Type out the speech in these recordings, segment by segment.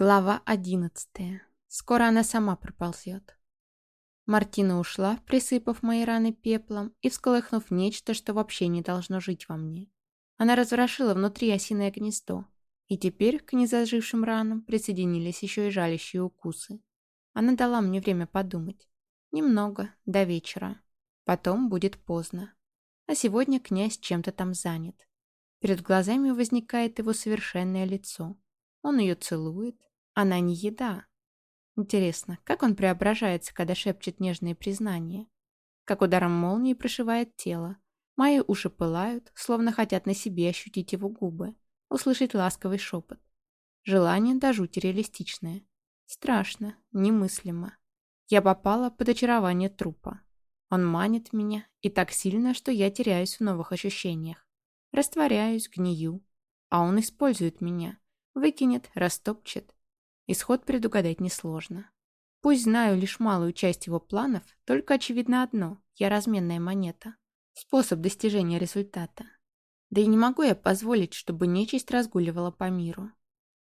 Глава одиннадцатая. Скоро она сама проползет. Мартина ушла, присыпав мои раны пеплом и всколыхнув нечто, что вообще не должно жить во мне. Она разворошила внутри осиное гнездо, и теперь к незажившим ранам присоединились еще и жалящие укусы. Она дала мне время подумать. Немного, до вечера. Потом будет поздно. А сегодня князь чем-то там занят. Перед глазами возникает его совершенное лицо — он ее целует. Она не еда. Интересно, как он преображается, когда шепчет нежные признания? Как ударом молнии прошивает тело. Мои уши пылают, словно хотят на себе ощутить его губы, услышать ласковый шепот. Желание до жути реалистичное. Страшно, немыслимо. Я попала под очарование трупа. Он манит меня, и так сильно, что я теряюсь в новых ощущениях. Растворяюсь, гнию. А он использует меня, Выкинет, растопчет. Исход предугадать несложно. Пусть знаю лишь малую часть его планов, только очевидно одно – я разменная монета. Способ достижения результата. Да и не могу я позволить, чтобы нечисть разгуливала по миру.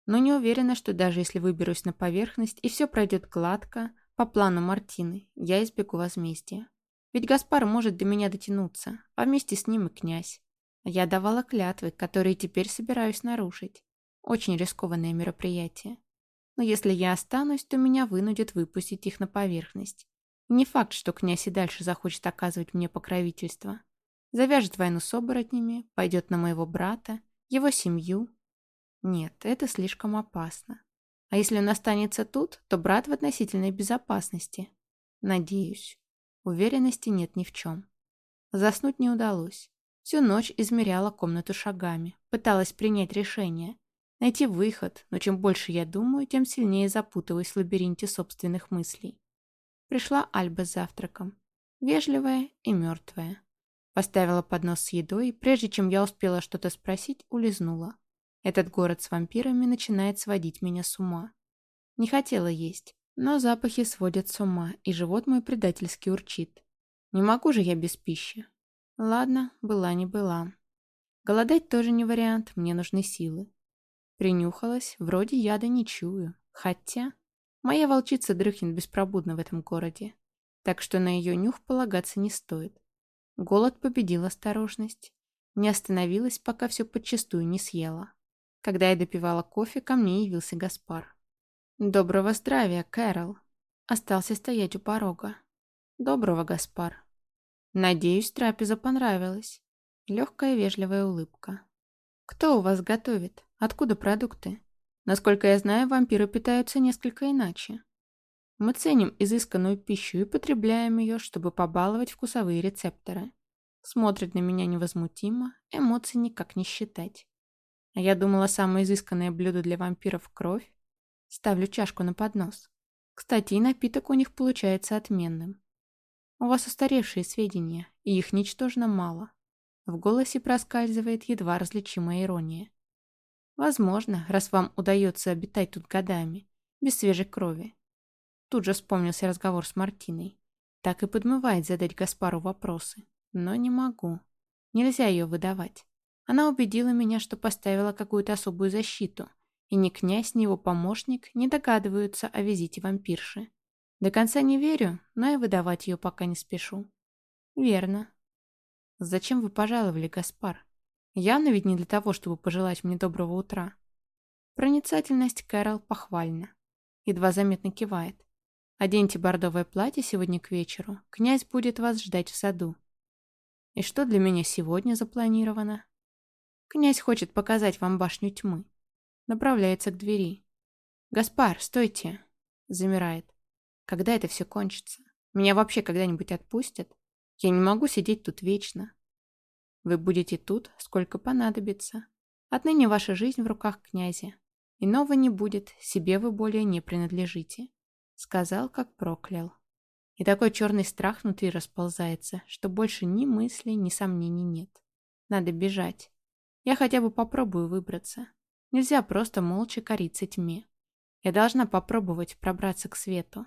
Но не уверена, что даже если выберусь на поверхность и все пройдет гладко, по плану Мартины, я избегу возмездия. Ведь Гаспар может до меня дотянуться, а вместе с ним и князь. Я давала клятвы, которые теперь собираюсь нарушить. Очень рискованное мероприятие. Но если я останусь, то меня вынудят выпустить их на поверхность. не факт, что князь и дальше захочет оказывать мне покровительство. Завяжет войну с оборотнями, пойдет на моего брата, его семью. Нет, это слишком опасно. А если он останется тут, то брат в относительной безопасности. Надеюсь. Уверенности нет ни в чем. Заснуть не удалось. Всю ночь измеряла комнату шагами, пыталась принять решение, Найти выход, но чем больше я думаю, тем сильнее запутываюсь в лабиринте собственных мыслей. Пришла Альба с завтраком. Вежливая и мертвая. Поставила поднос с едой, и прежде чем я успела что-то спросить, улизнула. Этот город с вампирами начинает сводить меня с ума. Не хотела есть, но запахи сводят с ума, и живот мой предательски урчит. Не могу же я без пищи. Ладно, была не была. Голодать тоже не вариант, мне нужны силы. Принюхалась, вроде яда не чую. Хотя... Моя волчица дрыхнет беспробудно в этом городе. Так что на ее нюх полагаться не стоит. Голод победил осторожность. Не остановилась, пока все подчистую не съела. Когда я допивала кофе, ко мне явился Гаспар. «Доброго здравия, Кэрол!» Остался стоять у порога. «Доброго, Гаспар!» «Надеюсь, трапеза понравилась». Легкая вежливая улыбка. «Кто у вас готовит?» Откуда продукты? Насколько я знаю, вампиры питаются несколько иначе. Мы ценим изысканную пищу и потребляем ее, чтобы побаловать вкусовые рецепторы. Смотрит на меня невозмутимо, эмоций никак не считать. А я думала, самое изысканное блюдо для вампиров – кровь. Ставлю чашку на поднос. Кстати, и напиток у них получается отменным. У вас устаревшие сведения, и их ничтожно мало. В голосе проскальзывает едва различимая ирония. Возможно, раз вам удается обитать тут годами, без свежей крови. Тут же вспомнился разговор с Мартиной. Так и подмывает задать Гаспару вопросы. Но не могу. Нельзя ее выдавать. Она убедила меня, что поставила какую-то особую защиту, и ни князь, ни его помощник не догадываются о визите вампирши. До конца не верю, но и выдавать ее пока не спешу. Верно. Зачем вы пожаловали, Гаспар? Явно ведь не для того, чтобы пожелать мне доброго утра. Проницательность Кэрол похвальна. Едва заметно кивает. Оденьте бордовое платье сегодня к вечеру. Князь будет вас ждать в саду. И что для меня сегодня запланировано? Князь хочет показать вам башню тьмы. Направляется к двери. «Гаспар, стойте!» Замирает. Когда это все кончится? Меня вообще когда-нибудь отпустят? Я не могу сидеть тут вечно. Вы будете тут, сколько понадобится. Отныне ваша жизнь в руках князя. Иного не будет, себе вы более не принадлежите. Сказал, как проклял. И такой черный страх внутри расползается, что больше ни мыслей, ни сомнений нет. Надо бежать. Я хотя бы попробую выбраться. Нельзя просто молча кориться тьме. Я должна попробовать пробраться к свету.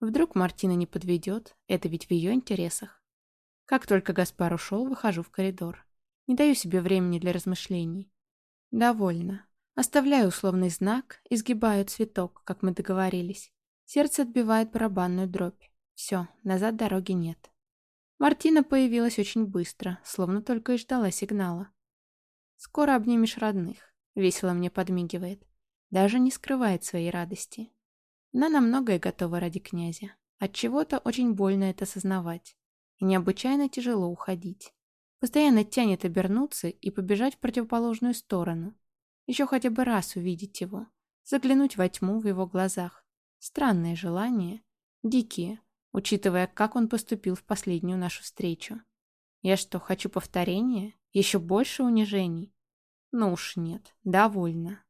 Вдруг Мартина не подведет, это ведь в ее интересах. Как только Гаспар ушел, выхожу в коридор. Не даю себе времени для размышлений. Довольно. Оставляю условный знак, изгибаю цветок, как мы договорились. Сердце отбивает барабанную дробь. Все, назад дороги нет. Мартина появилась очень быстро, словно только и ждала сигнала. «Скоро обнимешь родных», — весело мне подмигивает. Даже не скрывает своей радости. Она на многое готова ради князя. От чего то очень больно это осознавать. И необычайно тяжело уходить. Постоянно тянет обернуться и побежать в противоположную сторону. Еще хотя бы раз увидеть его. Заглянуть во тьму в его глазах. Странные желания. Дикие, учитывая, как он поступил в последнюю нашу встречу. Я что, хочу повторения? Еще больше унижений? Ну уж нет, довольно.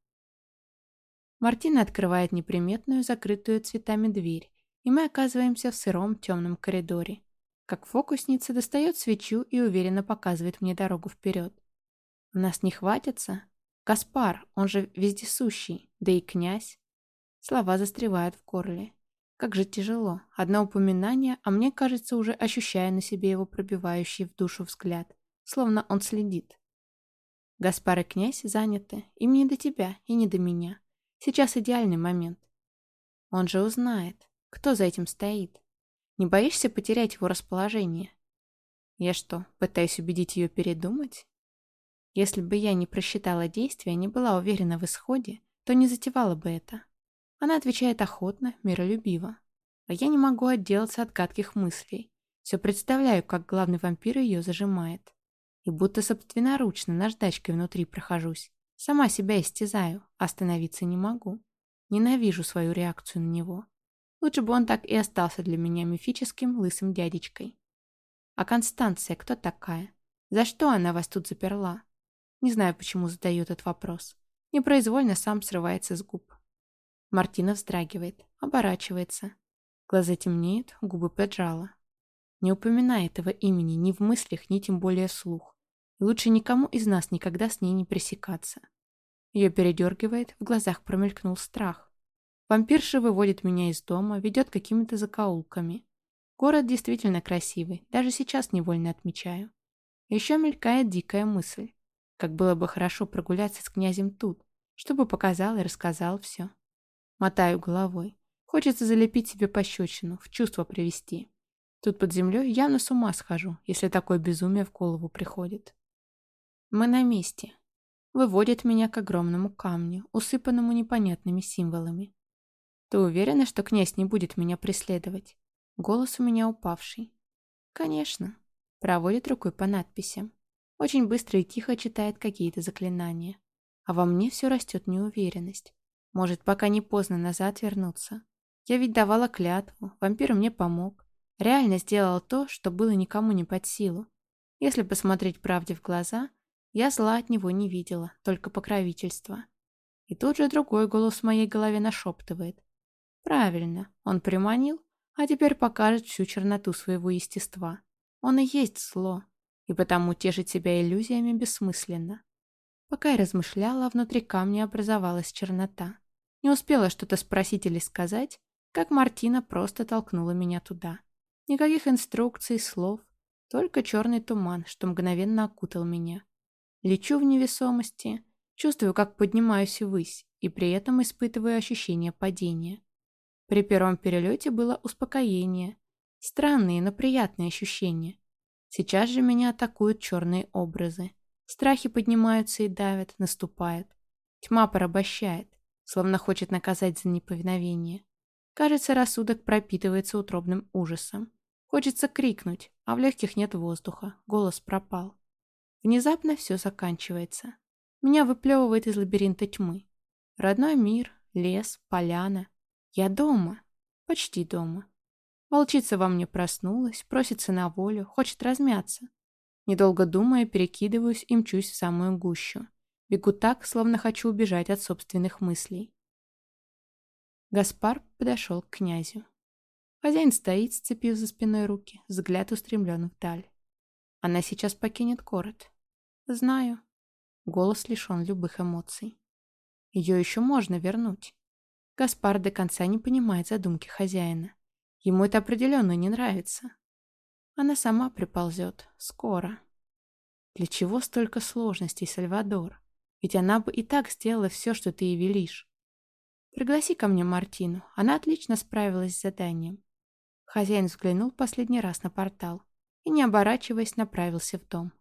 Мартина открывает неприметную, закрытую цветами дверь, и мы оказываемся в сыром темном коридоре. Как фокусница достает свечу и уверенно показывает мне дорогу вперед. У нас не хватится? Каспар, он же вездесущий, да и князь. Слова застревают в горле. Как же тяжело. Одно упоминание, а мне кажется, уже ощущая на себе его пробивающий в душу взгляд. Словно он следит. Гаспар и князь заняты. Им не до тебя и не до меня. Сейчас идеальный момент. Он же узнает, кто за этим стоит. Не боишься потерять его расположение? Я что, пытаюсь убедить ее передумать? Если бы я не просчитала действия, не была уверена в исходе, то не затевала бы это. Она отвечает охотно, миролюбиво. А я не могу отделаться от гадких мыслей. Все представляю, как главный вампир ее зажимает. И будто собственноручно наждачкой внутри прохожусь. Сама себя истязаю, остановиться не могу. Ненавижу свою реакцию на него. Лучше бы он так и остался для меня мифическим лысым дядечкой. А Констанция кто такая? За что она вас тут заперла? Не знаю, почему задаю этот вопрос. Непроизвольно сам срывается с губ. Мартина вздрагивает, оборачивается. Глаза темнеют, губы поджала. Не упоминай этого имени ни в мыслях, ни тем более вслух. И лучше никому из нас никогда с ней не пресекаться. Ее передергивает, в глазах промелькнул страх. Вампирша выводит меня из дома, ведет какими-то закоулками. Город действительно красивый, даже сейчас невольно отмечаю. Еще мелькает дикая мысль. Как было бы хорошо прогуляться с князем тут, чтобы показал и рассказал все. Мотаю головой. Хочется залепить себе пощечину, в чувство привести. Тут под землей явно с ума схожу, если такое безумие в голову приходит. Мы на месте. Выводит меня к огромному камню, усыпанному непонятными символами. Ты уверена, что князь не будет меня преследовать? Голос у меня упавший. Конечно. Проводит рукой по надписям. Очень быстро и тихо читает какие-то заклинания. А во мне все растет неуверенность. Может, пока не поздно назад вернуться. Я ведь давала клятву, вампир мне помог. Реально сделал то, что было никому не под силу. Если посмотреть правде в глаза, я зла от него не видела, только покровительство. И тут же другой голос в моей голове нашептывает. Правильно, он приманил, а теперь покажет всю черноту своего естества. Он и есть зло, и потому тешить себя иллюзиями бессмысленно. Пока я размышляла, внутри камня образовалась чернота. Не успела что-то спросить или сказать, как Мартина просто толкнула меня туда. Никаких инструкций, слов, только черный туман, что мгновенно окутал меня. Лечу в невесомости, чувствую, как поднимаюсь ввысь, и при этом испытываю ощущение падения. При первом перелете было успокоение. Странные, но приятные ощущения. Сейчас же меня атакуют черные образы. Страхи поднимаются и давят, наступают. Тьма порабощает словно хочет наказать за неповиновение. Кажется, рассудок пропитывается утробным ужасом. Хочется крикнуть, а в легких нет воздуха, голос пропал. Внезапно все заканчивается. Меня выплевывает из лабиринта тьмы. Родной мир, лес, поляна. Я дома. Почти дома. Волчица во мне проснулась, просится на волю, хочет размяться. Недолго думая, перекидываюсь и мчусь в самую гущу. Бегу так, словно хочу убежать от собственных мыслей. Гаспар подошел к князю. Хозяин стоит, сцепив за спиной руки, взгляд устремлен вдаль. Она сейчас покинет город. Знаю. Голос лишен любых эмоций. Ее еще можно вернуть. Гаспар до конца не понимает задумки хозяина. Ему это определенно не нравится. Она сама приползет. Скоро. Для чего столько сложностей, Сальвадор? ведь она бы и так сделала все, что ты ей велишь. Пригласи ко мне Мартину, она отлично справилась с заданием. Хозяин взглянул последний раз на портал и, не оборачиваясь, направился в дом.